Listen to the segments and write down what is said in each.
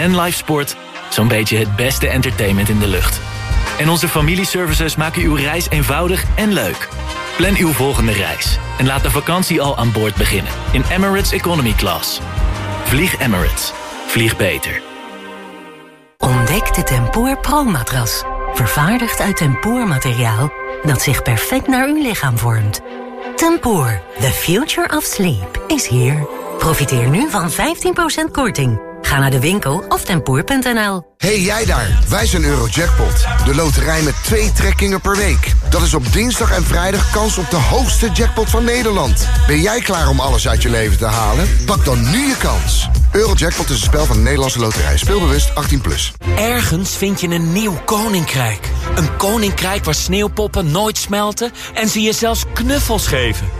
en live sport. Zo'n beetje het beste entertainment in de lucht. En onze familieservices maken uw reis eenvoudig en leuk. Plan uw volgende reis en laat de vakantie al aan boord beginnen in Emirates Economy Class. Vlieg Emirates. Vlieg beter. Ontdek de Tempoor Pro-matras. Vervaardigd uit tempoormateriaal dat zich perfect naar uw lichaam vormt. Tempoor, the future of sleep, is here. Profiteer nu van 15% korting. Ga naar de winkel of tempoor.nl. Hey jij daar, wij zijn Eurojackpot. De loterij met twee trekkingen per week. Dat is op dinsdag en vrijdag kans op de hoogste jackpot van Nederland. Ben jij klaar om alles uit je leven te halen? Pak dan nu je kans. Eurojackpot is een spel van de Nederlandse loterij. Speelbewust 18+. Plus. Ergens vind je een nieuw koninkrijk. Een koninkrijk waar sneeuwpoppen nooit smelten... en ze je zelfs knuffels geven.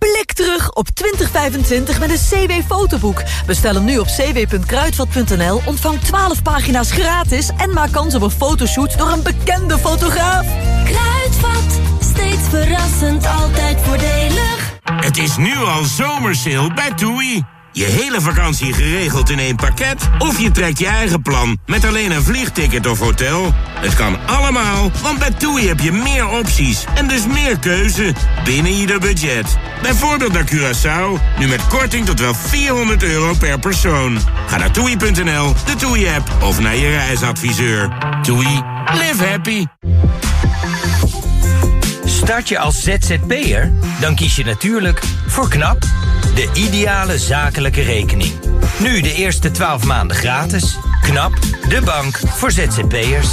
Blik terug op 2025 met een CW-fotoboek. Bestel hem nu op cw.kruidvat.nl, ontvang 12 pagina's gratis... en maak kans op een fotoshoot door een bekende fotograaf. Kruidvat, steeds verrassend, altijd voordelig. Het is nu al zomersale bij TUI. Je hele vakantie geregeld in één pakket? Of je trekt je eigen plan met alleen een vliegticket of hotel? Het kan allemaal, want bij TUI heb je meer opties en dus meer keuze binnen ieder budget. Bijvoorbeeld naar Curaçao, nu met korting tot wel 400 euro per persoon. Ga naar toei.nl, de TUI-app of naar je reisadviseur. TUI, live happy. Start je als ZZP'er? Dan kies je natuurlijk voor KNAP, de ideale zakelijke rekening. Nu de eerste 12 maanden gratis. KNAP, de bank voor ZZP'ers.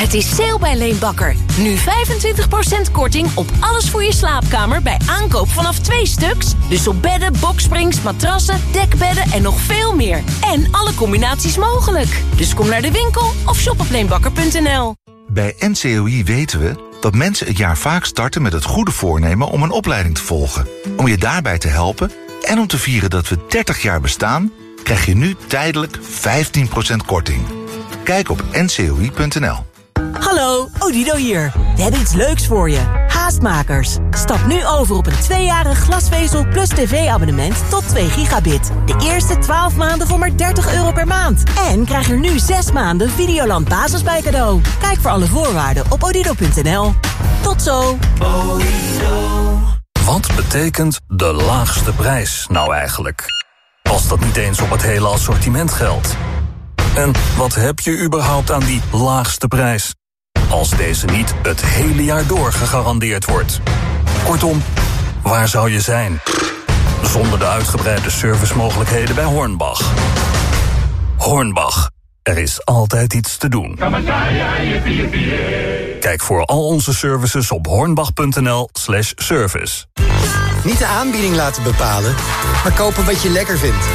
Het is sale bij Leenbakker. Nu 25% korting op alles voor je slaapkamer bij aankoop vanaf twee stuks. Dus op bedden, boksprings, matrassen, dekbedden en nog veel meer. En alle combinaties mogelijk. Dus kom naar de winkel of shop op leenbakker.nl. Bij NCOI weten we dat mensen het jaar vaak starten met het goede voornemen om een opleiding te volgen. Om je daarbij te helpen en om te vieren dat we 30 jaar bestaan, krijg je nu tijdelijk 15% korting. Kijk op ncoi.nl. Hallo, Odido hier. We hebben iets leuks voor je. Stap nu over op een tweejarig glasvezel plus tv-abonnement tot 2 gigabit. De eerste 12 maanden voor maar 30 euro per maand. En krijg er nu 6 maanden Videoland Basis bij cadeau. Kijk voor alle voorwaarden op odido.nl. Tot zo. Wat betekent de laagste prijs nou eigenlijk? Als dat niet eens op het hele assortiment geldt. En wat heb je überhaupt aan die laagste prijs? Als deze niet het hele jaar door gegarandeerd wordt. Kortom, waar zou je zijn? Zonder de uitgebreide servicemogelijkheden bij Hornbach. Hornbach, er is altijd iets te doen. Kijk voor al onze services op hornbach.nl slash service. Niet de aanbieding laten bepalen, maar kopen wat je lekker vindt.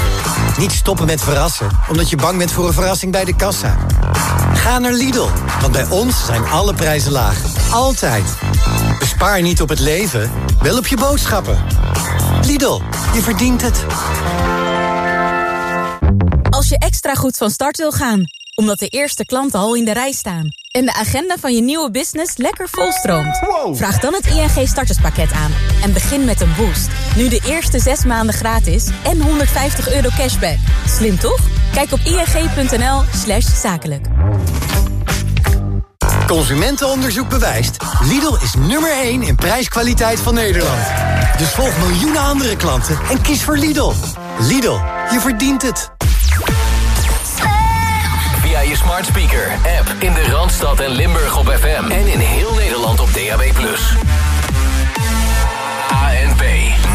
Niet stoppen met verrassen, omdat je bang bent voor een verrassing bij de kassa. Ga naar Lidl, want bij ons zijn alle prijzen laag. Altijd. Bespaar niet op het leven, wel op je boodschappen. Lidl, je verdient het. Als je extra goed van start wil gaan, omdat de eerste klanten al in de rij staan... en de agenda van je nieuwe business lekker volstroomt... vraag dan het ING starterspakket aan en begin met een boost. Nu de eerste zes maanden gratis en 150 euro cashback. Slim toch? Kijk op ing.nl slash zakelijk. Consumentenonderzoek bewijst. Lidl is nummer 1 in prijskwaliteit van Nederland. Dus volg miljoenen andere klanten en kies voor Lidl. Lidl, je verdient het. Smart speaker, app in de Randstad en Limburg op FM. En in heel Nederland op DAB+. ANP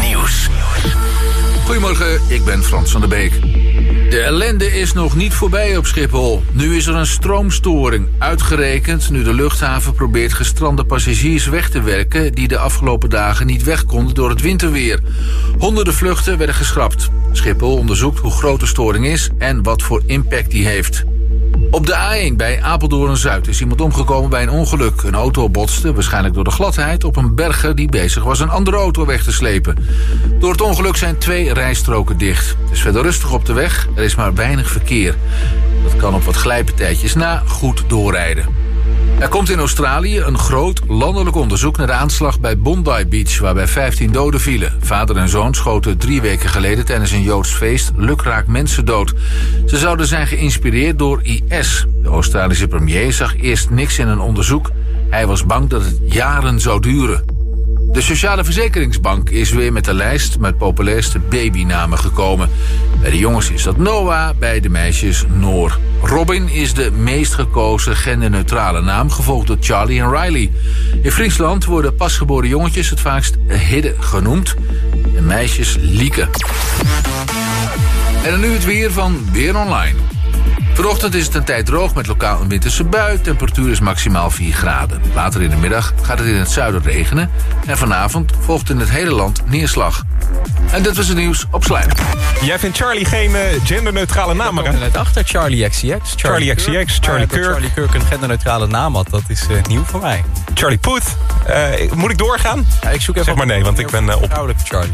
Nieuws. Goedemorgen, ik ben Frans van der Beek. De ellende is nog niet voorbij op Schiphol. Nu is er een stroomstoring. Uitgerekend nu de luchthaven probeert gestrande passagiers weg te werken... die de afgelopen dagen niet weg konden door het winterweer. Honderden vluchten werden geschrapt. Schiphol onderzoekt hoe groot de storing is en wat voor impact die heeft. Op de A1 bij Apeldoorn-Zuid is iemand omgekomen bij een ongeluk. Een auto botste, waarschijnlijk door de gladheid, op een berger die bezig was een andere auto weg te slepen. Door het ongeluk zijn twee rijstroken dicht. Het is verder rustig op de weg, er is maar weinig verkeer. Dat kan op wat glijpartijtjes na goed doorrijden. Er komt in Australië een groot landelijk onderzoek naar de aanslag bij Bondi Beach, waarbij 15 doden vielen. Vader en zoon schoten drie weken geleden tijdens een Joods feest lukraak mensen dood. Ze zouden zijn geïnspireerd door IS. De Australische premier zag eerst niks in een onderzoek. Hij was bang dat het jaren zou duren. De Sociale Verzekeringsbank is weer met de lijst met populairste babynamen gekomen. Bij de jongens is dat Noah, bij de meisjes Noor. Robin is de meest gekozen genderneutrale naam, gevolgd door Charlie en Riley. In Friesland worden pasgeboren jongetjes het vaakst Hidde genoemd. En meisjes Lieke. En dan nu het weer van Weer Online. Vanochtend is het een tijd droog met lokaal een winterse bui. Temperatuur is maximaal 4 graden. Later in de middag gaat het in het zuiden regenen. En vanavond volgt in het hele land neerslag. En dit was het nieuws op Slijm. Jij vindt Charlie geen uh, genderneutrale naam, maar... Ik net achter Charlie XCX. Charlie, Charlie XCX, Charlie, Charlie Kirk. Charlie Kirk een genderneutrale naam had, dat is uh, nieuw voor mij. Charlie Poet. Uh, moet ik doorgaan? Ja, ik zoek even zeg maar nee, want ik ben op... Charlie.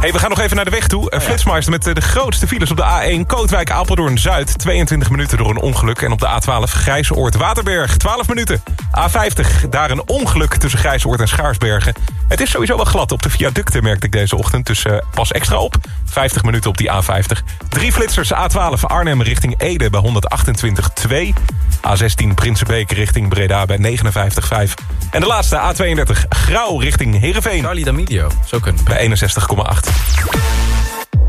Hey, we gaan nog even naar de weg toe. Oh, Flitsmeister met de grootste files op de A1 Kootwijk-Apeldoorn-Zuid. 22 minuten door een ongeluk. En op de A12 Grijsoord-Waterberg. 12 minuten. A50, daar een ongeluk tussen Grijsoord en Schaarsbergen. Het is sowieso wel glad op de viaducten, merkte ik deze ochtend. Dus uh, pas extra op. 50 minuten op die A50. Drie flitsers A12 Arnhem richting Ede bij 128,2. A16 Prinsenbeek richting Breda bij 59,5. En de laatste A32 Grauw richting Heerenveen. Charlie D'Amelio, zo kunnen. Bij 61,8.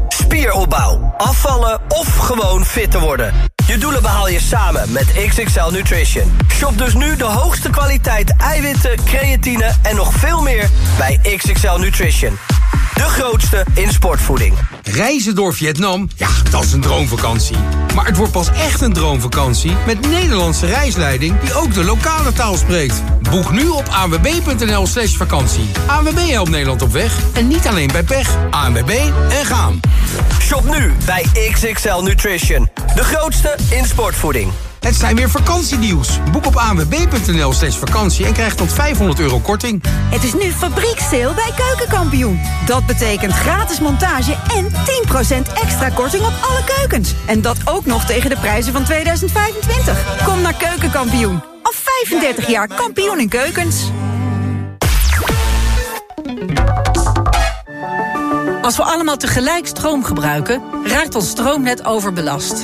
Spieropbouw, afvallen of gewoon fit te worden. Je doelen behaal je samen met XXL Nutrition. Shop dus nu de hoogste kwaliteit eiwitten, creatine en nog veel meer bij XXL Nutrition. De grootste in sportvoeding. Reizen door Vietnam, ja, dat is een droomvakantie. Maar het wordt pas echt een droomvakantie met Nederlandse reisleiding die ook de lokale taal spreekt. Boek nu op anwb.nl slash vakantie. ANWB helpt Nederland op weg en niet alleen bij pech. ANWB en gaan. Shop nu bij XXL Nutrition. De grootste in sportvoeding. Het zijn weer vakantienieuws. Boek op anwb.nl slash vakantie en krijg tot 500 euro korting. Het is nu fabrieksteel bij Keukenkampioen. Dat betekent gratis montage en 10% extra korting op alle keukens. En dat ook nog tegen de prijzen van 2025. Kom naar Keukenkampioen. Al 35 jaar kampioen in keukens. Als we allemaal tegelijk stroom gebruiken, raakt ons stroomnet overbelast.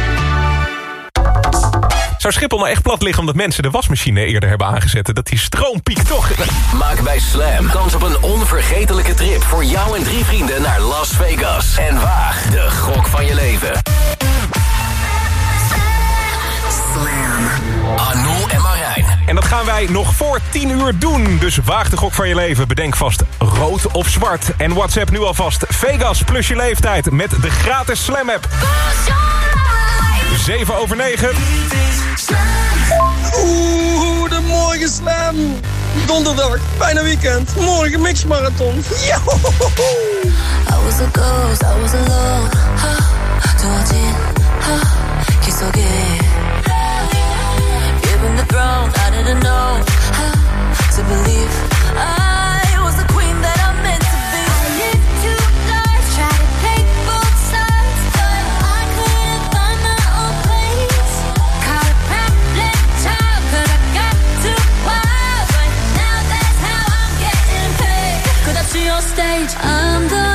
Zou Schiphol nou echt plat liggen omdat mensen de wasmachine eerder hebben aangezet? Dat die stroompiek toch... Maak bij Slam kans op een onvergetelijke trip voor jou en drie vrienden naar Las Vegas. En waag de gok van je leven. Slam. Arnoel en Marijn. En dat gaan wij nog voor 10 uur doen. Dus waag de gok van je leven. Bedenk vast rood of zwart. En WhatsApp nu alvast Vegas plus je leeftijd met de gratis Slam app. 7 over 9. Oeh, goedemorgen Slam. Donderdag, bijna weekend. Morgen mixmarathon. Yo! I was a ghost, I was alone. 도진, 기속에. Given the throne, I didn't know to believe I your stage? I'm done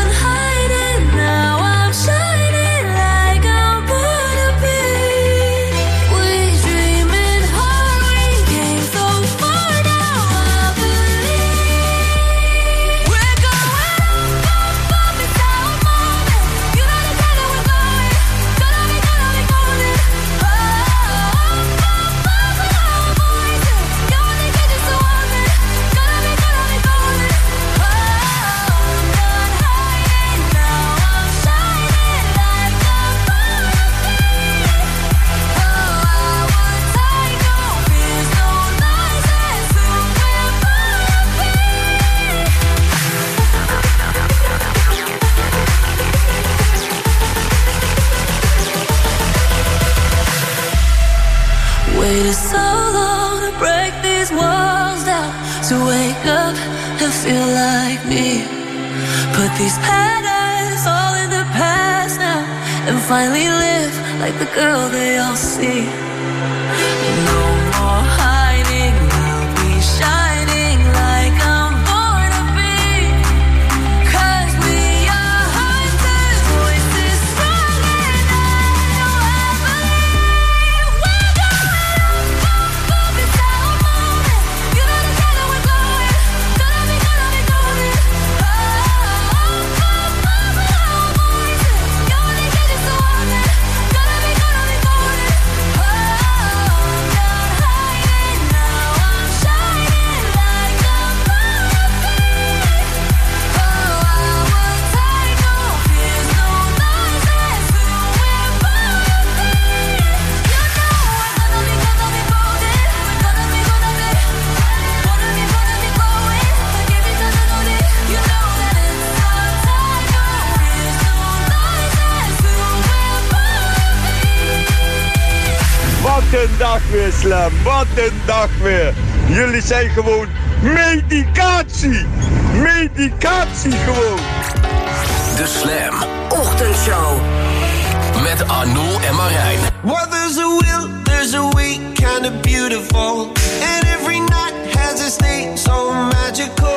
dag weer, Slam. Wat een dag weer. Jullie zijn gewoon medicatie. Medicatie gewoon. De Slam. Ochtendshow. Met Arnoel en Marijn. What there's a will, there's a way, kind of beautiful. And every night has a state, so magical.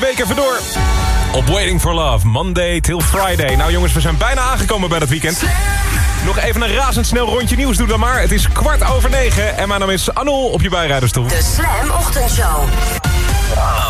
de week even door. Op Waiting for Love, Monday till Friday. Nou jongens, we zijn bijna aangekomen bij dat weekend. Nog even een razendsnel rondje nieuws, doe dan maar. Het is kwart over negen en mijn naam is Anol op je bijrijderstoel. De Slam Ochtendshow.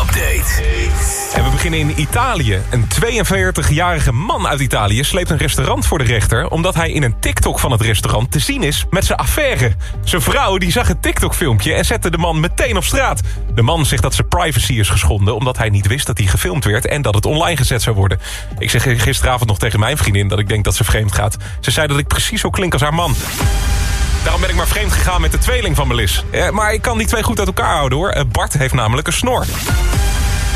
Update. En we beginnen in Italië. Een 42-jarige man uit Italië sleept een restaurant voor de rechter... omdat hij in een TikTok van het restaurant te zien is met zijn affaire. Zijn vrouw die zag het TikTok-filmpje en zette de man meteen op straat. De man zegt dat zijn privacy is geschonden... omdat hij niet wist dat hij gefilmd werd en dat het online gezet zou worden. Ik zeg gisteravond nog tegen mijn vriendin dat ik denk dat ze vreemd gaat. Ze zei dat ik precies zo klink als haar man. Daarom ben ik maar vreemd gegaan met de tweeling van Melis. Eh, maar ik kan die twee goed uit elkaar houden hoor. Eh, Bart heeft namelijk een snor.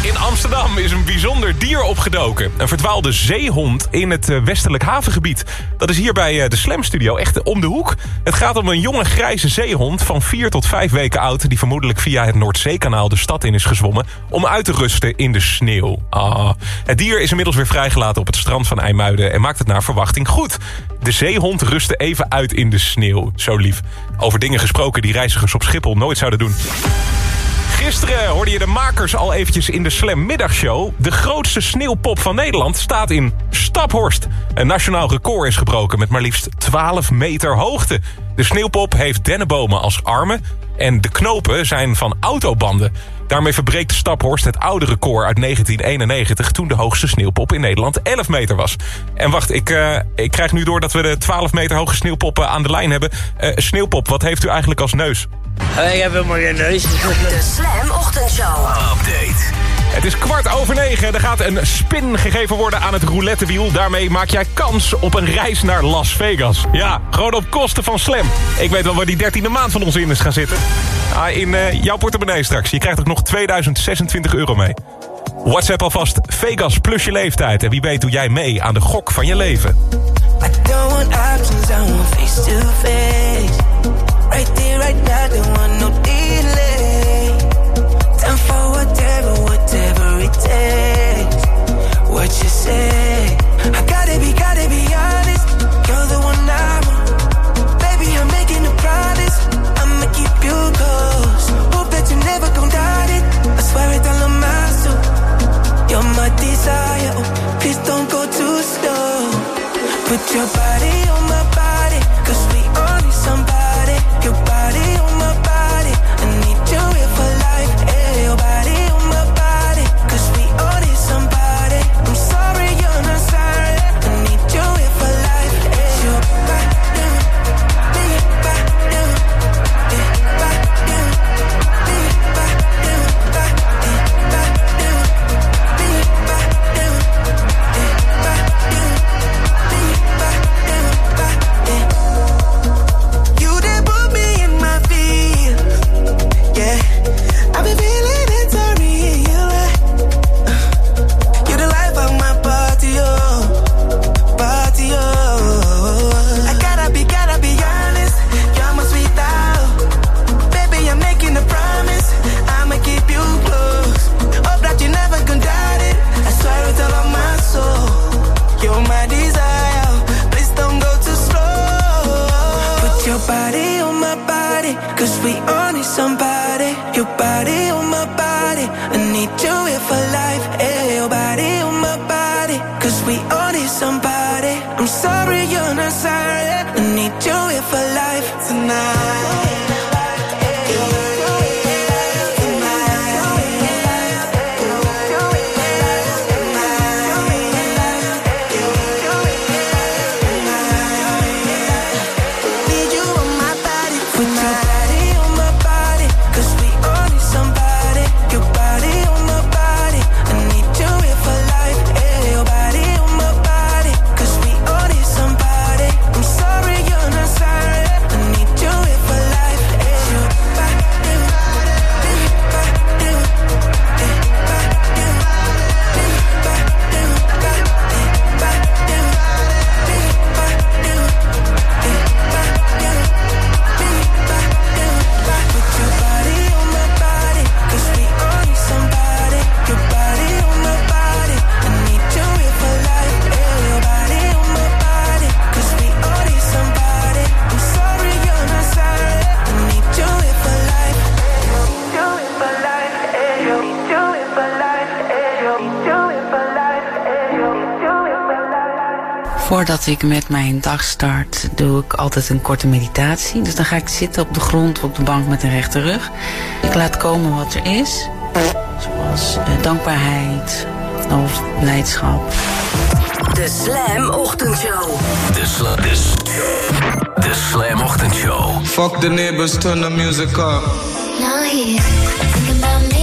In Amsterdam is een bijzonder dier opgedoken. Een verdwaalde zeehond in het eh, westelijk havengebied. Dat is hier bij eh, de Slam Studio echt om de hoek. Het gaat om een jonge grijze zeehond van 4 tot 5 weken oud... die vermoedelijk via het Noordzeekanaal de stad in is gezwommen... om uit te rusten in de sneeuw. Ah. Het dier is inmiddels weer vrijgelaten op het strand van IJmuiden... en maakt het naar verwachting goed. De zeehond rustte even uit in de sneeuw. Zo lief. Over dingen gesproken die reizigers op Schiphol nooit zouden doen. Gisteren hoorde je de makers al eventjes in de Slam Middagshow. De grootste sneeuwpop van Nederland staat in Staphorst. Een nationaal record is gebroken met maar liefst 12 meter hoogte. De sneeuwpop heeft dennenbomen als armen... en de knopen zijn van autobanden. Daarmee verbreekt Staphorst het oude record uit 1991... toen de hoogste sneeuwpop in Nederland 11 meter was. En wacht, ik, eh, ik krijg nu door dat we de 12 meter hoge sneeuwpoppen aan de lijn hebben. Eh, sneeuwpop, wat heeft u eigenlijk als neus? Ik heb helemaal geen neus. De Slam Ochtendshow. Update. Het is kwart over negen. Er gaat een spin gegeven worden aan het roulettewiel. Daarmee maak jij kans op een reis naar Las Vegas. Ja, gewoon op kosten van Slam. Ik weet wel waar die dertiende maand van ons in is gaan zitten. Ah, in eh, jouw portemonnee straks. Je krijgt ook nog 2026 euro mee. WhatsApp alvast Vegas plus je leeftijd. En wie weet doe jij mee aan de gok van je leven. I don't want face to face. Right there, right don't. What you say? I gotta be, gotta be honest. You're the one I want. Baby, I'm making a promise. I'ma keep you close. Hope that you never gon' doubt it. I swear it all on my soul. You're my desire. Oh, please don't go too slow. Put your body on my body, cause we need somebody. Your body on my somebody voordat ik met mijn dag start, doe ik altijd een korte meditatie. Dus dan ga ik zitten op de grond op de bank met een rechte rug. Ik laat komen wat er is. Zoals eh, dankbaarheid of blijdschap. De Slam Ochtendshow. De Slam. De, Slam Ochtendshow. Fuck the neighbors, turn the music up. Here.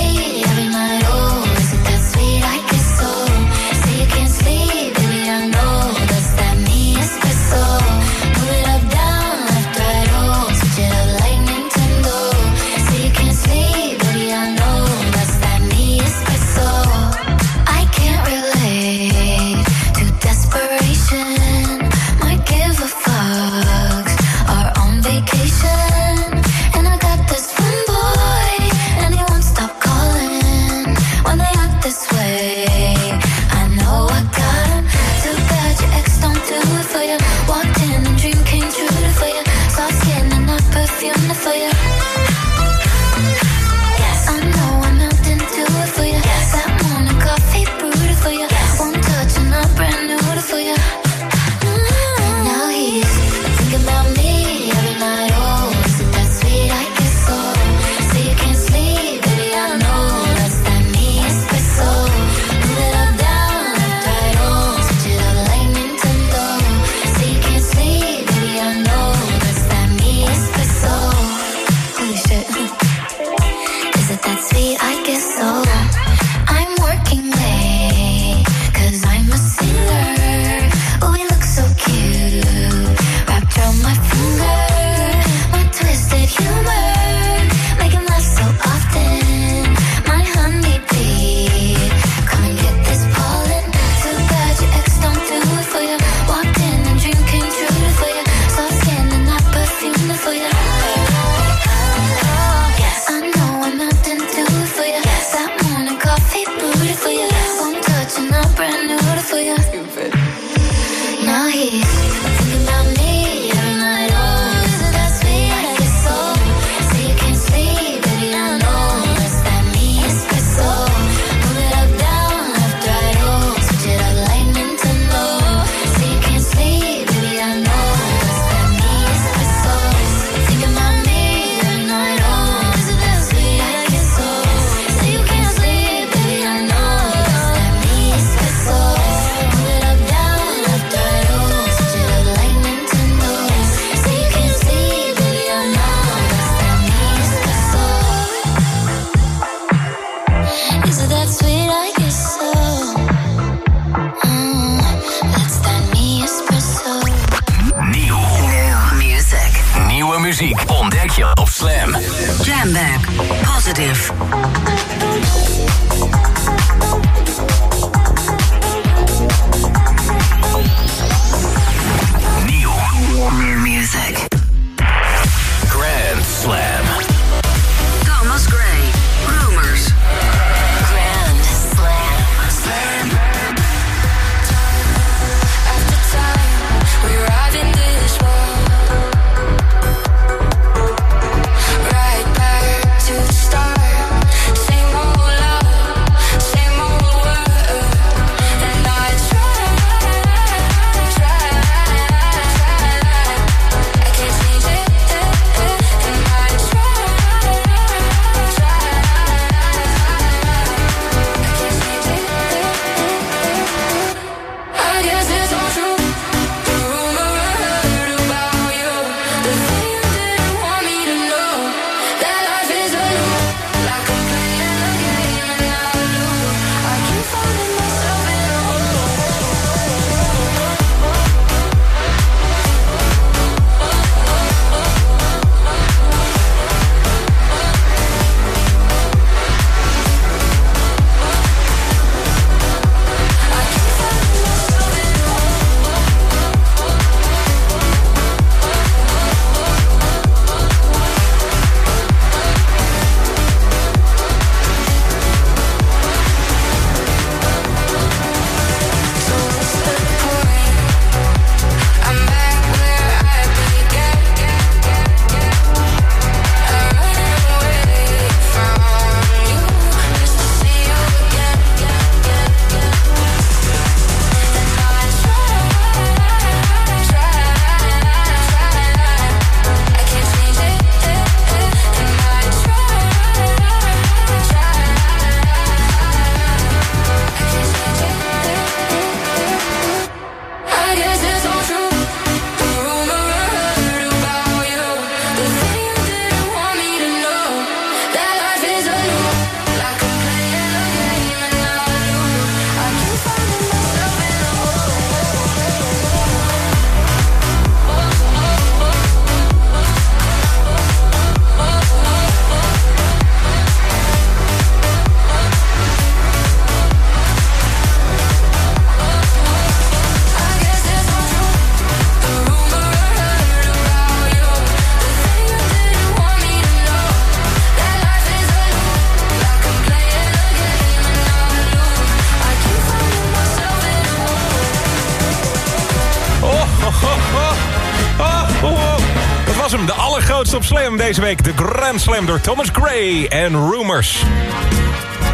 Was hem, de allergrootste op Slam deze week. De Grand Slam door Thomas Gray en Rumors.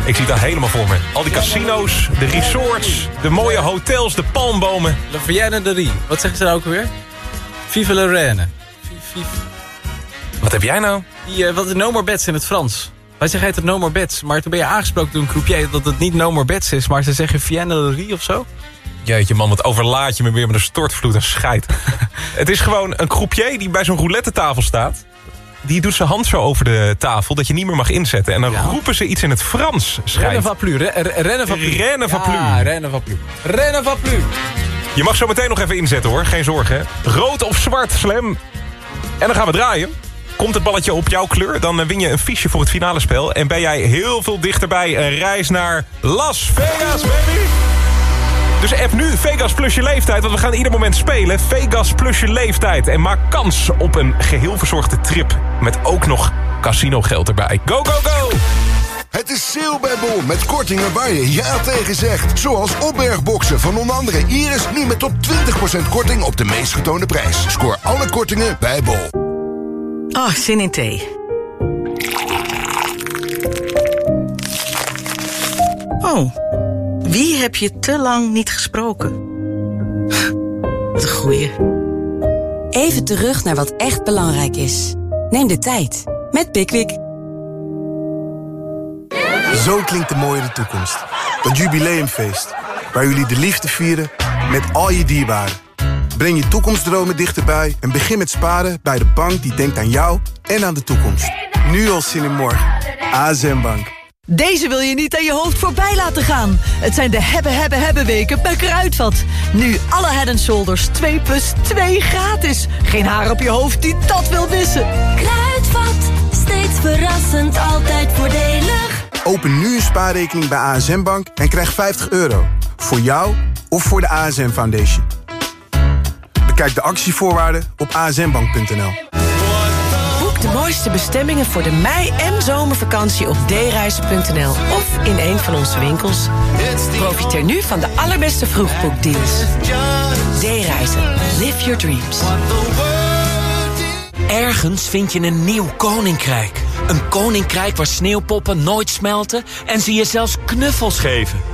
Ik zie dat helemaal voor me. Al die casino's, de resorts, de mooie hotels, de palmbomen. La Vienne de Rie. Wat zeggen ze nou ook weer? Vive la Reine. Wat heb jij nou? Die, eh, wat is No More Beds in het Frans? Wij zeggen het No More Beds, maar toen ben je aangesproken door een croupier dat het niet No More Beds is, maar ze zeggen Vienne de Rie of zo. Jeetje man, wat overlaat je me weer met een stortvloed en scheid. het is gewoon een croupier die bij zo'n roulette tafel staat. Die doet zijn hand zo over de tafel dat je niet meer mag inzetten. En dan roepen ze iets in het Frans. Rennen van re- Rennen van plus. Rennen van plus. Ja, rennen van plus. Rennen van plus. Je mag zo meteen nog even inzetten hoor, geen zorgen. hè. Rood of zwart, slam. En dan gaan we draaien. Komt het balletje op jouw kleur, dan eh, win je een fiche voor het finale spel. En ben jij heel veel dichterbij een reis naar Las Vegas, baby! Dus app nu Vegas plus je leeftijd, want we gaan ieder moment spelen. Vegas plus je leeftijd. En maak kans op een geheel verzorgde trip. Met ook nog casinogeld erbij. Go, go, go! Het is sale bij Bol met kortingen waar je ja tegen zegt. Zoals opbergboxen van onder andere Iris nu met tot 20% korting op de meest getoonde prijs. Scoor alle kortingen bij Bol. Oh, zin in thee. Oh, wie heb je te lang niet gesproken? Wat een goeie. Even terug naar wat echt belangrijk is. Neem de tijd met Pickwick. Zo klinkt de mooie toekomst. Dat jubileumfeest. Waar jullie de liefde vieren met al je dierbaren. Breng je toekomstdromen dichterbij en begin met sparen bij de bank die denkt aan jou en aan de toekomst. Nu al zin in morgen. ASM Bank. Deze wil je niet aan je hoofd voorbij laten gaan. Het zijn de hebben, hebben, hebben weken bij Kruidvat. Nu alle Head Shoulders 2 plus 2 gratis. Geen haar op je hoofd die dat wil missen. Kruidvat, steeds verrassend, altijd voordelig. Open nu een spaarrekening bij ASM Bank en krijg 50 euro. Voor jou of voor de ASM Foundation. Bekijk de actievoorwaarden op asmbank.nl. De mooiste bestemmingen voor de mei- en zomervakantie op dereizen.nl of in een van onze winkels. Profiteer nu van de allerbeste vroegboekdeals. D-reizen. Live your dreams. Ergens vind je een nieuw koninkrijk. Een koninkrijk waar sneeuwpoppen nooit smelten en ze je zelfs knuffels geven.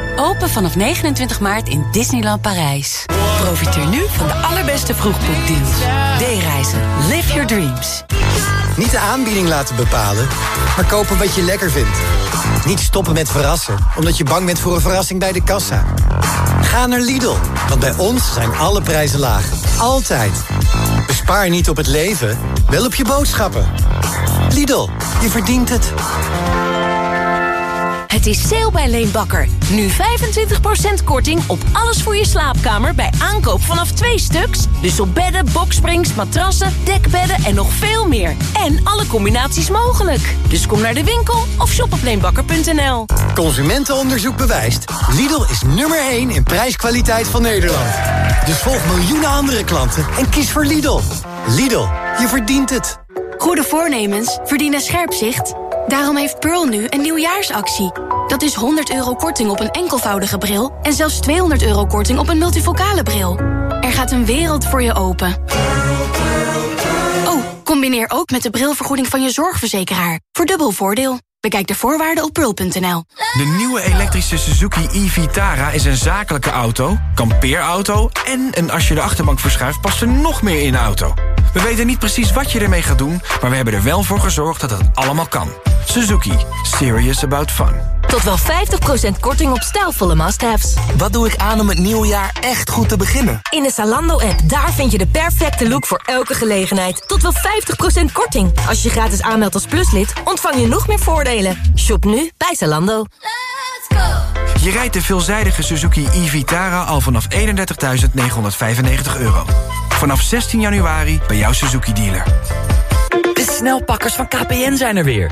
Open vanaf 29 maart in Disneyland Parijs. Profiteer nu van de allerbeste vroegboekdeals. D-reizen. Live your dreams. Niet de aanbieding laten bepalen, maar kopen wat je lekker vindt. Niet stoppen met verrassen, omdat je bang bent voor een verrassing bij de kassa. Ga naar Lidl, want bij ons zijn alle prijzen laag. Altijd. Bespaar niet op het leven, wel op je boodschappen. Lidl, je verdient het. Het is sale bij Leenbakker. Nu 25% korting op alles voor je slaapkamer bij aankoop vanaf twee stuks. Dus op bedden, boksprings, matrassen, dekbedden en nog veel meer. En alle combinaties mogelijk. Dus kom naar de winkel of shop op leenbakker.nl. Consumentenonderzoek bewijst. Lidl is nummer 1 in prijskwaliteit van Nederland. Dus volg miljoenen andere klanten en kies voor Lidl. Lidl, je verdient het. Goede voornemens verdienen scherp zicht. Daarom heeft Pearl nu een nieuwjaarsactie. Dat is 100 euro korting op een enkelvoudige bril... en zelfs 200 euro korting op een multifocale bril. Er gaat een wereld voor je open. Oh, combineer ook met de brilvergoeding van je zorgverzekeraar. Voor dubbel voordeel. Bekijk de voorwaarden op pearl.nl. De nieuwe elektrische Suzuki e-Vitara is een zakelijke auto, kampeerauto... en een als je de achterbank verschuift past er nog meer in de auto. We weten niet precies wat je ermee gaat doen... maar we hebben er wel voor gezorgd dat het allemaal kan. Suzuki. Serious about fun. Tot wel 50% korting op stijlvolle must-haves. Wat doe ik aan om het nieuwe jaar echt goed te beginnen? In de Zalando-app, daar vind je de perfecte look voor elke gelegenheid. Tot wel 50% korting. Als je gratis aanmeldt als pluslid, ontvang je nog meer voordelen. Shop nu bij Zalando. Je rijdt de veelzijdige Suzuki e-Vitara al vanaf 31.995 euro. Vanaf 16 januari bij jouw Suzuki-dealer. De snelpakkers van KPN zijn er weer.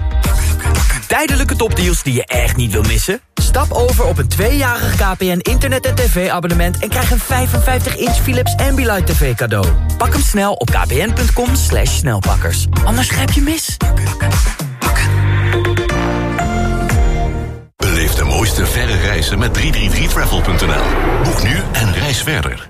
Tijdelijke topdeals die je echt niet wil missen? Stap over op een tweejarig KPN internet- en tv-abonnement... en krijg een 55-inch Philips Ambilight TV cadeau. Pak hem snel op kpn.com slash snelpakkers. Anders grijp je mis. Beleef de mooiste verre reizen met 333travel.nl. Boek nu en reis verder.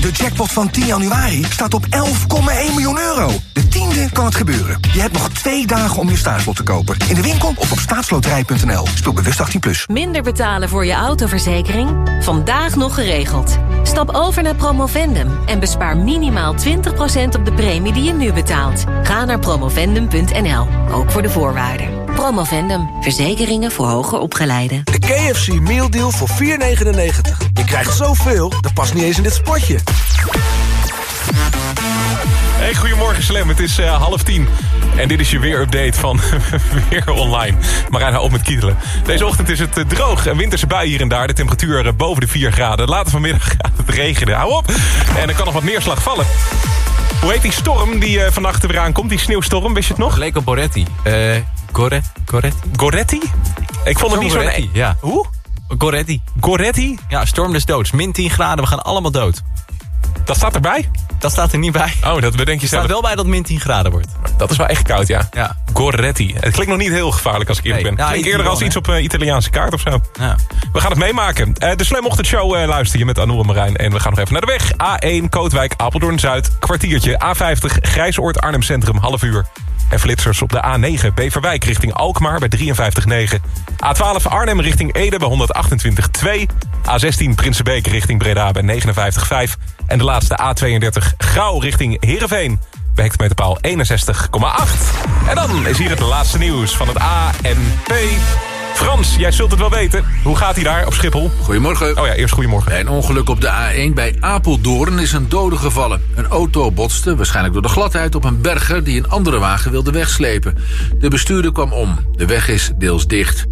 De jackpot van 10 januari staat op 11,1 miljoen euro. De tiende kan het gebeuren. Je hebt nog twee dagen om je staatslot te kopen. In de winkel of op staatsloterij.nl. Speel bewust 18+. Plus. Minder betalen voor je autoverzekering? Vandaag nog geregeld. Stap over naar Promovendum en bespaar minimaal 20% op de premie die je nu betaalt. Ga naar promovendum.nl, ook voor de voorwaarden. Promovendum, verzekeringen voor hoger opgeleiden. De KFC Meal Deal voor 4,99. Je krijgt zoveel, dat past niet eens in dit spotje. Hey, goedemorgen Slam, het is eh, half tien. En dit is je weerupdate van Weer Online. Marijn, hou op met kietelen. Deze ochtend is het eh, droog. Een winterse bui hier en daar. De temperatuur eh, boven de 4 graden. Later vanmiddag gaat het regenen. Hou op. En er kan nog wat neerslag vallen. Hoe heet die storm die eh, vannacht er weer aankomt? Die sneeuwstorm, wist je het nog? Leek op Boretti. Eh Gore, Goretti? Goretti? Ik vond het niet zo'n... Goretti, ja. Hoe? Goretti. Goretti? Ja, storm des doods. Min 10 graden, we gaan allemaal dood. Dat staat erbij? Dat staat er niet bij. Oh, dat bedenk je Er staat wel bij dat min 10 graden wordt. Dat is wel echt koud, ja. Ja. Goretti. Het klinkt nog niet heel gevaarlijk als ik eerlijk Nee. ben. Ja, Klinkt eerder als iets op een Italiaanse kaart of zo. Ja. We gaan het meemaken. Eh, de Slam Ochtendshow eh, luister je met Anouk en Marijn. En we gaan nog even naar de weg. A1 Kootwijk, Apeldoorn Zuid. Kwartiertje. A50 Grijsoord Arnhem Centrum, half uur. En flitsers op de A9 Beverwijk richting Alkmaar bij 53,9. A12 Arnhem richting Ede bij 128,2. A16 Prinsenbeek richting Breda bij 59,5. En de laatste A32 Grauw richting Heerenveen bij hectometerpaal 61,8. En dan is hier het laatste nieuws van het ANP. Frans, jij zult het wel weten. Hoe gaat hij daar op Schiphol? Goedemorgen. Oh ja, eerst goedemorgen. Bij een ongeluk op de A1 bij Apeldoorn is een dode gevallen. Een auto botste, waarschijnlijk door de gladheid, op een berger... die een andere wagen wilde wegslepen. De bestuurder kwam om. De weg is deels dicht.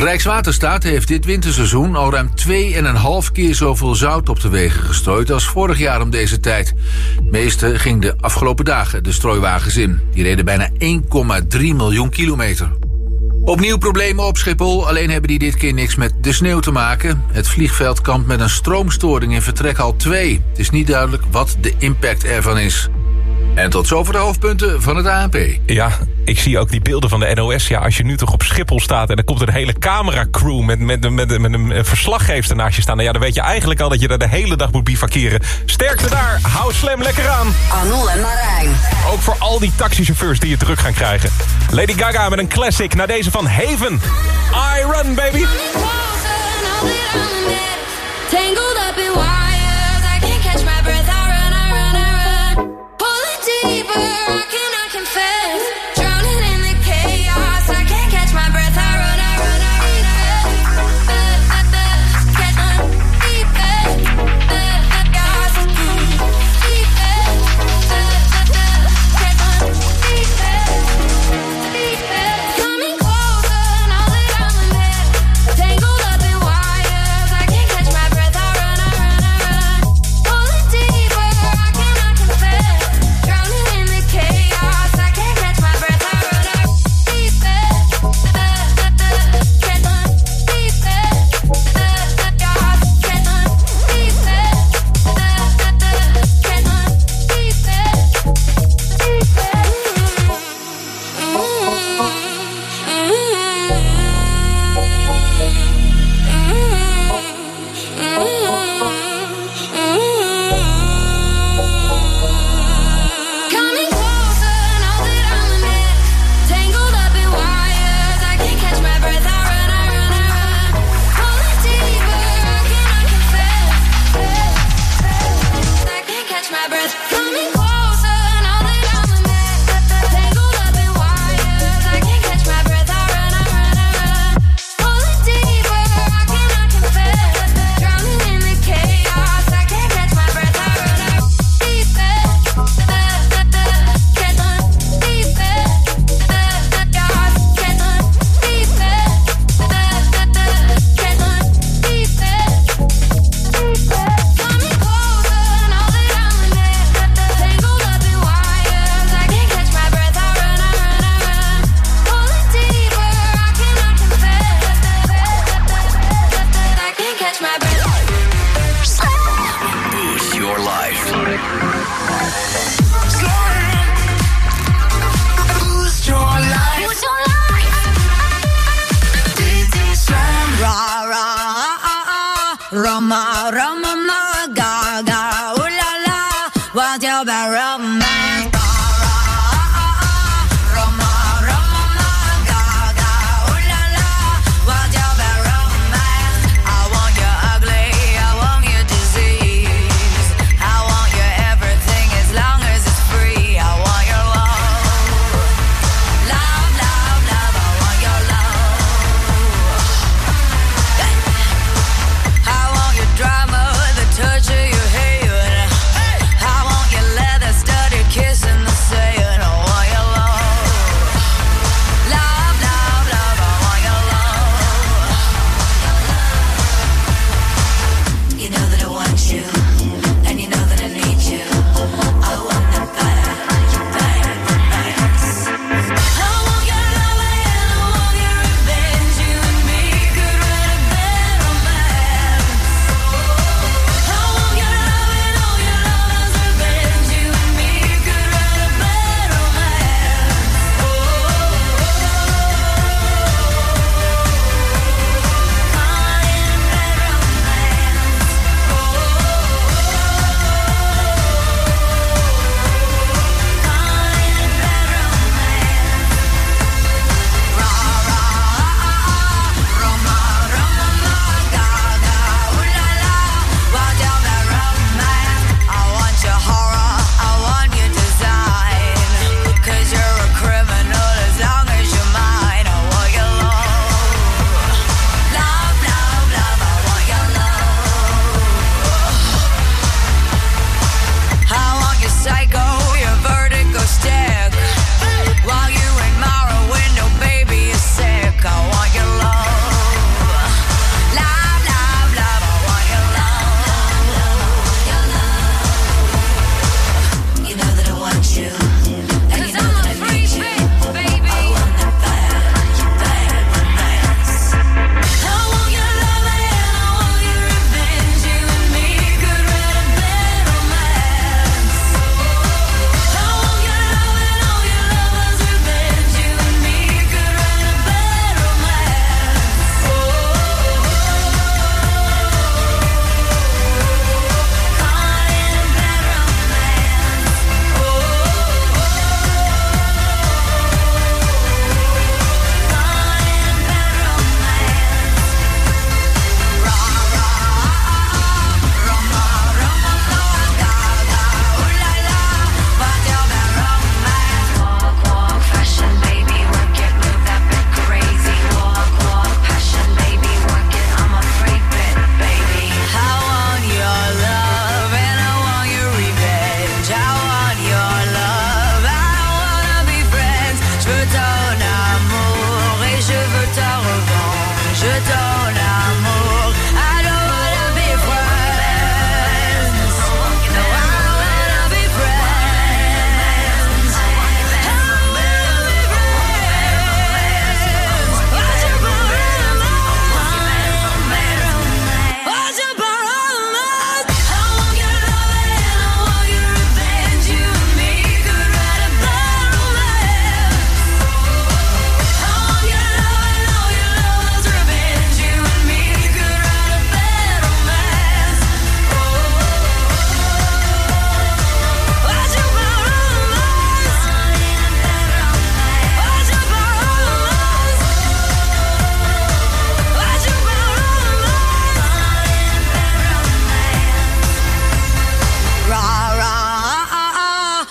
Rijkswaterstaat heeft dit winterseizoen al ruim 2,5 keer zoveel zout op de wegen gestrooid als vorig jaar om deze tijd. Het meeste ging de afgelopen dagen de strooiwagens in. Die reden bijna 1,3 miljoen kilometer. Opnieuw problemen op Schiphol, alleen hebben die dit keer niks met de sneeuw te maken. Het vliegveld kampt met een stroomstoring in vertrekhal 2. Het is niet duidelijk wat de impact ervan is. En tot zover de hoofdpunten van het ANP. Ja, ik zie ook die beelden van de NOS. Ja, als je nu toch op Schiphol staat en er komt een hele cameracrew met, met, met, met een verslaggeefster naast je staan. Nou ja, dan weet je eigenlijk al dat je daar de hele dag moet bivakeren. Sterkte daar, hou slam lekker aan. Anul en Marijn. Ook voor al die taxichauffeurs die het druk gaan krijgen. Lady Gaga met een classic naar deze van Haven. I run, baby. Tangled I can I confess?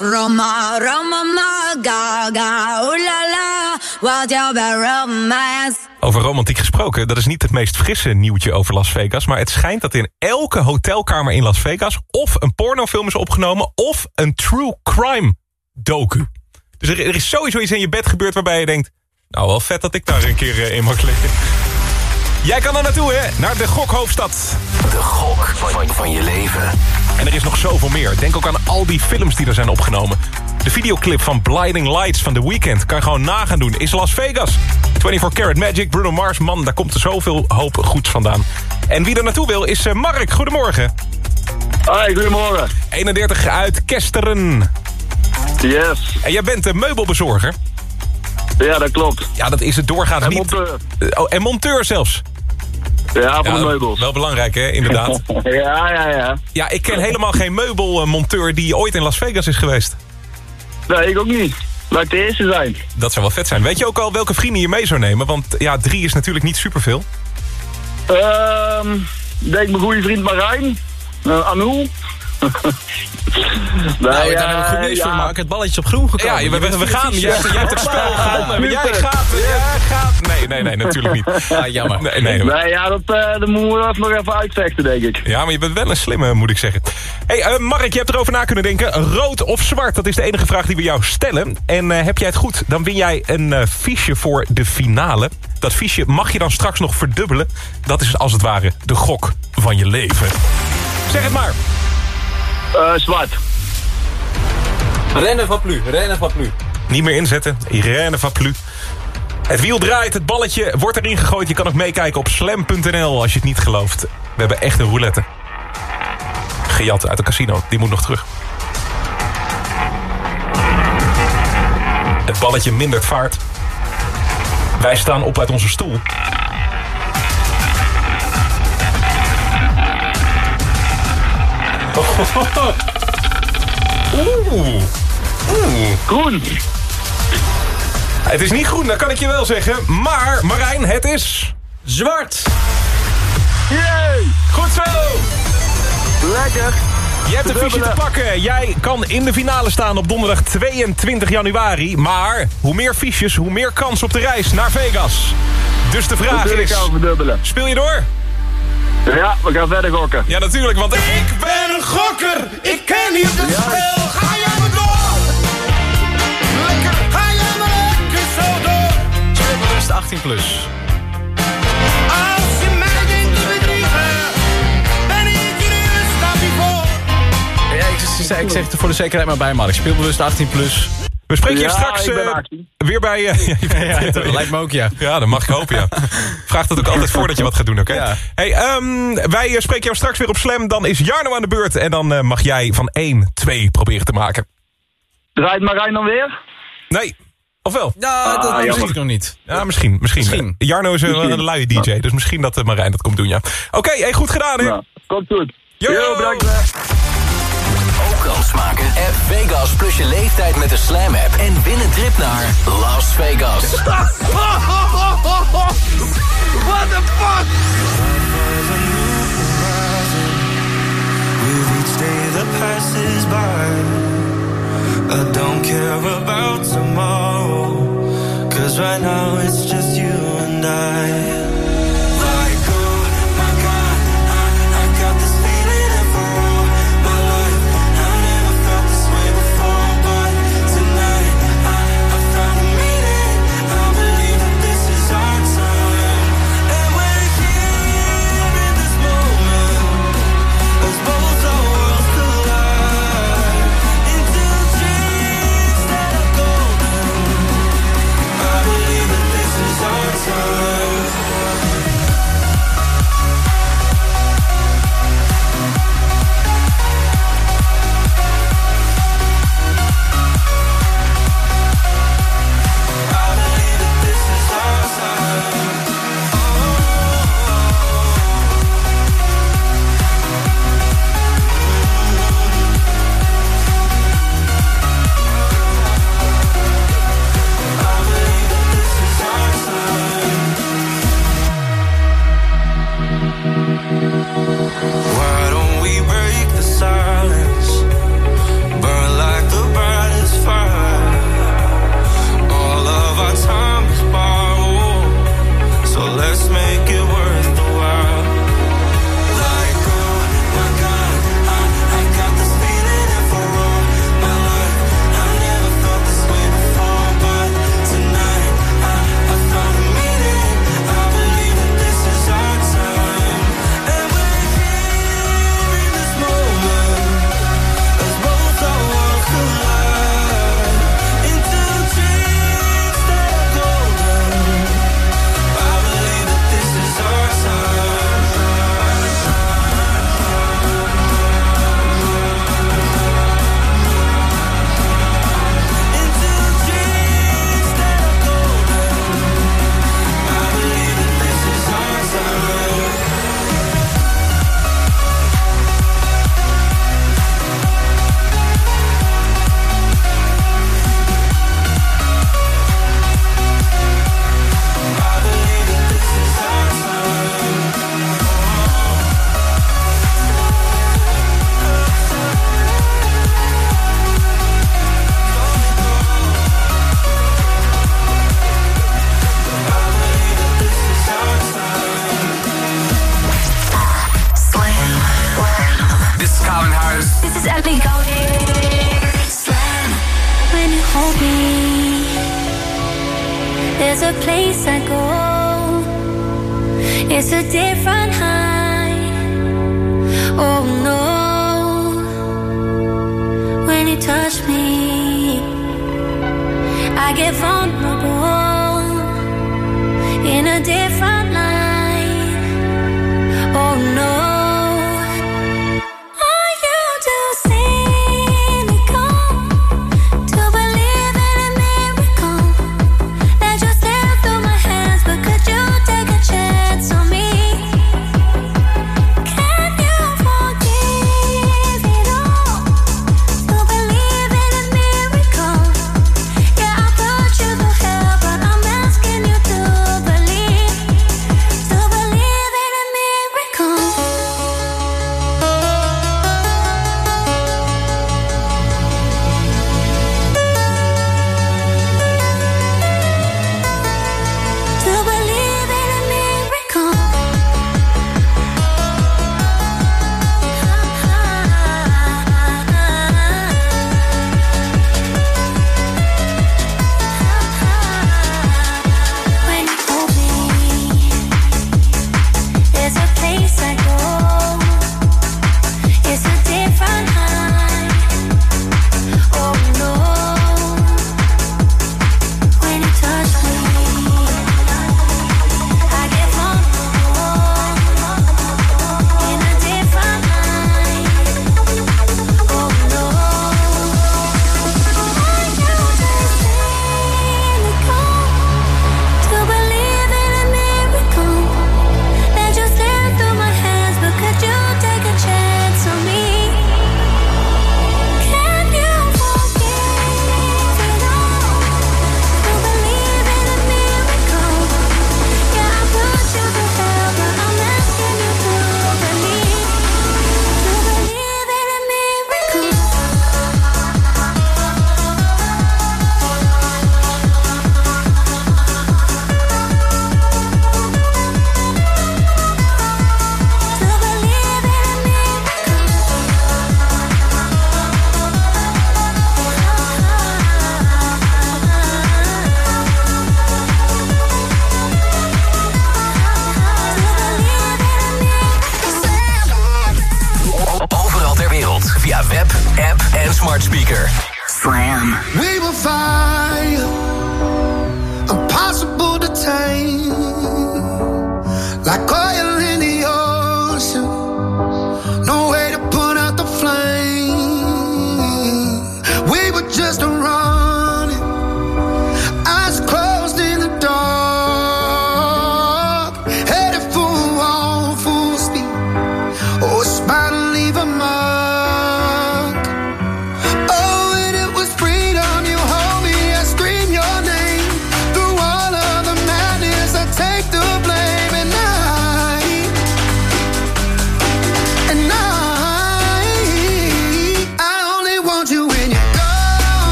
Roma, Roma, ma, Gaga, la wat jouw romance. Over romantiek gesproken, dat is niet het meest frisse nieuwtje over Las Vegas... maar het schijnt dat in elke hotelkamer in Las Vegas... of een pornofilm is opgenomen of een true crime docu. Dus er, er is sowieso iets in je bed gebeurd waarbij je denkt... nou, wel vet dat ik daar een keer eh, in mag liggen. Jij kan er naartoe, hè? Naar de gokhoofdstad. De gok van, van je leven. En er is nog zoveel meer. Denk ook aan al die films die er zijn opgenomen. De videoclip van Blinding Lights van The Weeknd kan je gewoon nagaan doen. Is Las Vegas. 24 Karat Magic, Bruno Mars. Man, daar komt er zoveel hoop goeds vandaan. En wie er naartoe wil is eh, Mark. Goedemorgen. Hoi, goedemorgen. 31 uit Kesteren. Yes. En jij bent een meubelbezorger. Ja, dat klopt. Ja, dat is het doorgaans niet. Oh, en monteur zelfs. Ja, voor de meubels. Wel belangrijk, hè, inderdaad. ja, ja, ja. Ja, ik ken helemaal geen meubelmonteur die ooit in Las Vegas is geweest. Nee, ik ook niet. Laat ik de eerste zijn. Dat zou wel vet zijn. Weet je ook al welke vrienden je mee zou nemen? Want ja, drie is natuurlijk niet superveel. Ehm, denk mijn goede vriend Marijn. Uh, Nou, daar heb ik goed nieuws voor, Mark. Het balletje is op groen gekomen. Ja, je, we, bent we gaan. Jij, hebt het spel gewonnen. Jij gaat, jij gaat. Nee, nee, nee, natuurlijk niet. Ah, jammer. Nee, nee. Nee, ja, dat, eh dat moeten we nog even uitvechten, denk ik. Ja, maar je bent wel een slimme, moet ik zeggen. hey, eh, Mark, je hebt erover na kunnen denken. Rood of zwart, dat is de enige vraag die we jou stellen. En eh, heb jij het goed, dan win jij een fiche voor de finale. Dat fiche mag je dan straks nog verdubbelen. Dat is als het ware de gok van je leven. Zeg het maar. Eh, zwart. Rennen van Plu, rennen van Plu. Niet meer inzetten. Irene van Plu. Het wiel draait, het balletje wordt erin gegooid. Je kan ook meekijken op slam.nl als je het niet gelooft. We hebben echt een roulette. Gejat uit een casino, die moet nog terug. Het balletje mindert vaart. Wij staan op uit onze stoel. Oeh. Oeh. Groen. Het is niet groen, dat kan ik je wel zeggen. Maar, Marijn, het is... Zwart. Yay! Goed zo! Lekker. Je hebt een fiche te pakken. Jij kan in de finale staan op donderdag 22 januari. Maar hoe meer fiches, hoe meer kans op de reis naar Vegas. Dus de vraag is... Speel je door? Ja, we gaan verder gokken. Ja, natuurlijk, want ik ben een gokker, ik ken niet het spel. Ga jij maar door. Lekker, ga jij maar lekker zo door. Speelbewust 18 plus. Als je mij denkt te bedriegen, ben ik je een stapje voor. Ja, ik, zeg- ik zeg het er voor de zekerheid maar bij, Mark. Speelbewust 18 plus. We spreken je Ja, straks eh, 18. weer bij... eh, ja, dat lijkt me ook, ja. Ja, dat mag ik hopen, ja. Vraag dat ook altijd voordat je wat gaat doen, oké? Ja. Hey, ehm, wij eh, spreken jou straks weer op Slam. Dan is Jarno aan de beurt. En dan eh, mag jij van 1, 2 proberen te maken. Draait Marijn dan weer? Nee. Of wel? Ja, dat jammer. weet ik nog niet. Ja, misschien. Misschien. Misschien. Jarno is een, Misschien. een luie DJ, dus misschien dat eh, Marijn dat komt doen, ja. Oké, hey, goed gedaan, hè? Ja, komt goed. Yo! Yo, bedankt. Kans maken? App Vegas plus je leeftijd met de Slam app. En win een trip naar Las Vegas. What the fuck? With each day that passes by, I don't care about tomorrow. Cause right now it's just you and I.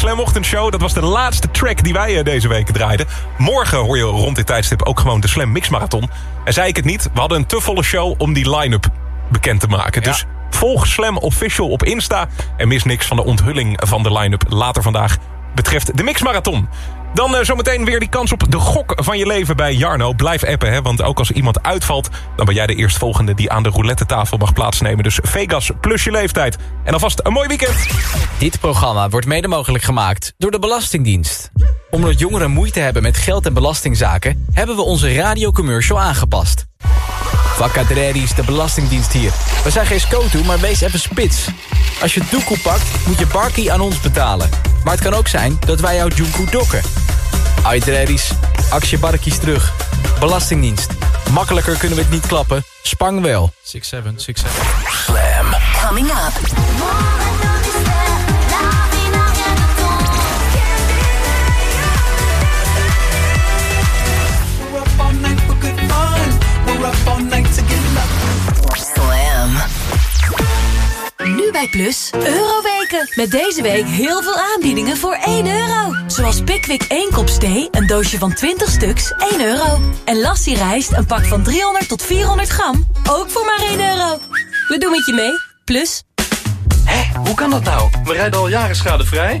Slam Ochtendshow, dat was de laatste track die wij eh, deze week draaiden. Morgen hoor je rond dit tijdstip ook gewoon de Slam Mix Marathon. En zei ik het niet, we hadden een te volle show om die line-up bekend te maken. Dus volg Slam Official op Insta en mis niks van de onthulling van de line-up later vandaag betreft de Mix Marathon. Dan uh, zometeen weer die kans op de gok van je leven bij Jarno. Blijf appen, hè, want ook als iemand uitvalt... dan ben jij de eerstvolgende die aan de roulette tafel mag plaatsnemen. Dus Vegas plus je leeftijd. En alvast een mooi weekend. Dit programma wordt mede mogelijk gemaakt door de Belastingdienst. Omdat jongeren moeite hebben met geld- en belastingzaken... hebben we onze radiocommercial aangepast. Vakadredis, de Belastingdienst hier. We zijn geen SCOTO, maar wees even spits. Als je doekoe pakt, moet je barkie aan ons betalen. Maar het kan ook zijn dat wij jouw doekoe dokken. Aitredis, actiebarkies terug. Belastingdienst. Makkelijker kunnen we het niet klappen. Spang wel. 6-7, 6-7. Slam. Coming up. Bij Plus, Euroweken. Met deze week heel veel aanbiedingen voor 1 euro. Zoals Pickwick 1 kop thee, een doosje van 20 stuks, 1 euro. En Lassie rijst, een pak van 300 tot 400 gram, ook voor maar 1 euro. We doen het je mee, Plus. Hé, hoe kan dat nou? We rijden al jaren schadevrij,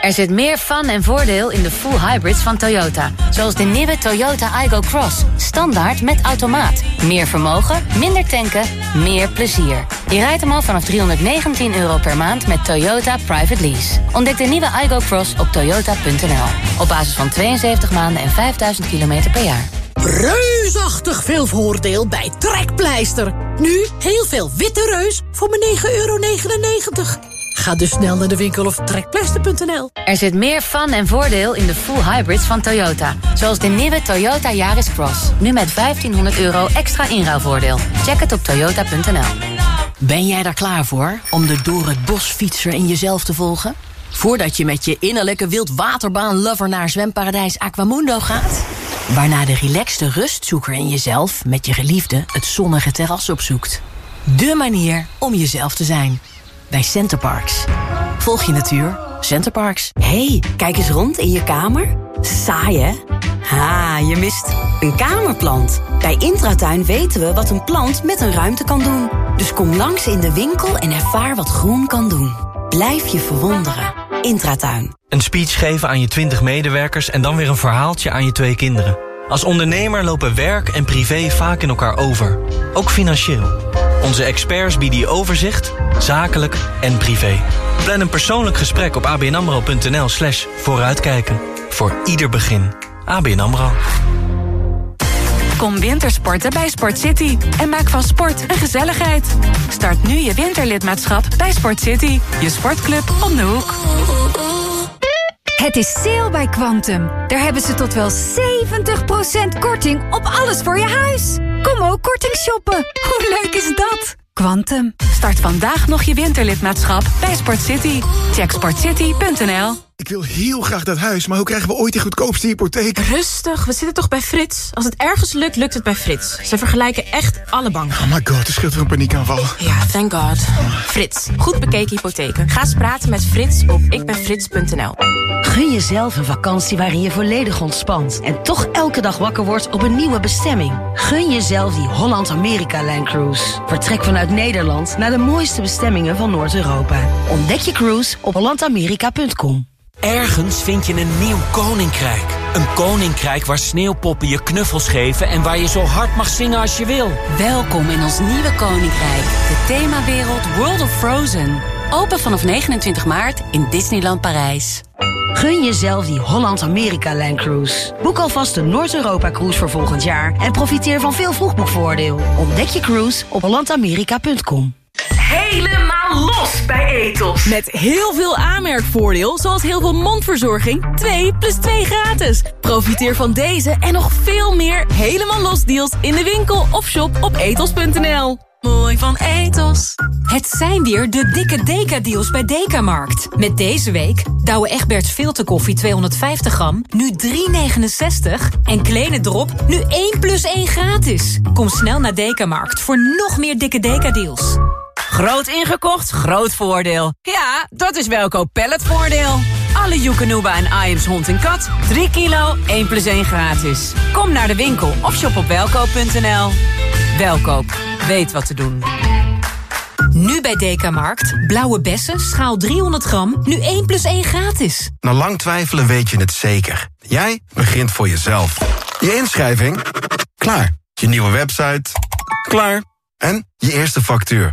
Er zit meer fun en voordeel in de full hybrids van Toyota. Zoals de nieuwe Toyota Igo Cross. Standaard met automaat. Meer vermogen, minder tanken, meer plezier. Je rijdt hem al vanaf 319 euro per maand met Toyota Private Lease. Ontdek de nieuwe Igo Cross op toyota.nl. Op basis van 72 maanden en 5000 kilometer per jaar. Reusachtig veel voordeel bij Trekpleister. Nu heel veel witte reus voor maar 9,99 euro. Ga dus snel naar de winkel of trekpleister.nl. Er zit meer fun en voordeel in de full hybrids van Toyota. Zoals de nieuwe Toyota Yaris Cross. Nu met 1500 euro extra inruilvoordeel. Check het op toyota.nl. Ben jij daar klaar voor om de door het bos fietser in jezelf te volgen? Voordat je met je innerlijke wildwaterbaan-lover naar zwemparadijs Aquamundo gaat? Waarna de relaxte rustzoeker in jezelf met je geliefde het zonnige terras opzoekt. De manier om jezelf te zijn. Bij Centerparks. Volg je natuur. Centerparks. hey, kijk eens rond in je kamer. Saai, hè? Ha, je mist een kamerplant. Bij Intratuin weten we wat een plant met een ruimte kan doen. Dus kom langs in de winkel en ervaar wat groen kan doen. Blijf je verwonderen. Intratuin. Een speech geven aan je 20 medewerkers en dan weer een verhaaltje aan je twee kinderen. Als ondernemer lopen werk en privé vaak in elkaar over. Ook financieel. Onze experts bieden je overzicht, zakelijk en privé. Plan een persoonlijk gesprek op abnamro.nl slash vooruitkijken. Voor ieder begin. ABN AMRO. Kom wintersporten bij Sport City en maak van sport een gezelligheid. Start nu je winterlidmaatschap bij Sport City, je sportclub om de hoek. Het is sale bij Quantum. Daar hebben ze tot wel 70% korting op alles voor je huis. Kom ook korting shoppen. Hoe leuk is dat? Quantum. Start vandaag nog je winterlidmaatschap bij Sport City. Check sportcity.nl. Ik wil heel graag dat huis, maar hoe krijgen we ooit de goedkoopste hypotheek? Rustig, we zitten toch bij Frits? Als het ergens lukt, lukt het bij Frits. Ze vergelijken echt alle banken. Oh my god, er scheelt weer een paniekaanval. Ja, thank god. Frits, goed bekeken hypotheken. Ga eens praten met Frits op ikbenfrits.nl. Gun jezelf een vakantie waarin je volledig ontspant... en toch elke dag wakker wordt op een nieuwe bestemming. Gun jezelf die Holland-Amerika-lijn cruise. Vertrek vanuit Nederland naar de mooiste bestemmingen van Noord-Europa. Ontdek je cruise op hollandamerika.com. Ergens vind je een nieuw koninkrijk. Een koninkrijk waar sneeuwpoppen je knuffels geven... en waar je zo hard mag zingen als je wil. Welkom in ons nieuwe koninkrijk. De themawereld World of Frozen. Open vanaf 29 maart in Disneyland Parijs. Gun jezelf die Holland-Amerika-lijn cruise. Boek alvast de Noord-Europa-cruise voor volgend jaar... en profiteer van veel vroegboekvoordeel. Ontdek je cruise op hollandamerika.com. Helemaal los bij Etos. Met heel veel aanmerkvoordeel, zoals heel veel mondverzorging. 2 plus 2 gratis. Profiteer van deze en nog veel meer helemaal los deals in de winkel of shop op etos.nl. Mooi van Ethos. Het zijn weer de dikke Deka-deals bij Dekamarkt. Met deze week Douwe Egberts filterkoffie 250 gram, nu 3,69. En Kleine Drop, nu 1 plus 1 gratis. Kom snel naar Dekamarkt voor nog meer dikke Deka-deals. Groot ingekocht, groot voordeel. Ja, dat is Welkoop Palletvoordeel. Alle Joekanuba en Iams hond en kat. 3 kilo, 1 plus 1 gratis. Kom naar de winkel of shop op welkoop.nl. Welkoop, weet wat te doen. Nu bij Dekamarkt. Blauwe bessen, schaal 300 gram, nu 1 plus 1 gratis. Na lang twijfelen weet je het zeker. Jij begint voor jezelf. Je inschrijving? Klaar. Je nieuwe website? Klaar. En je eerste factuur?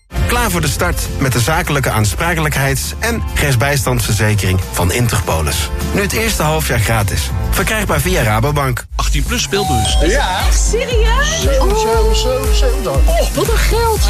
Klaar voor de start met de zakelijke aansprakelijkheids- en rechtsbijstandsverzekering van Interpolis. Nu het eerste halfjaar gratis. Verkrijgbaar via Rabobank. 18 plus speelbus. Ja. Echt serieus? Oh, wat een geld.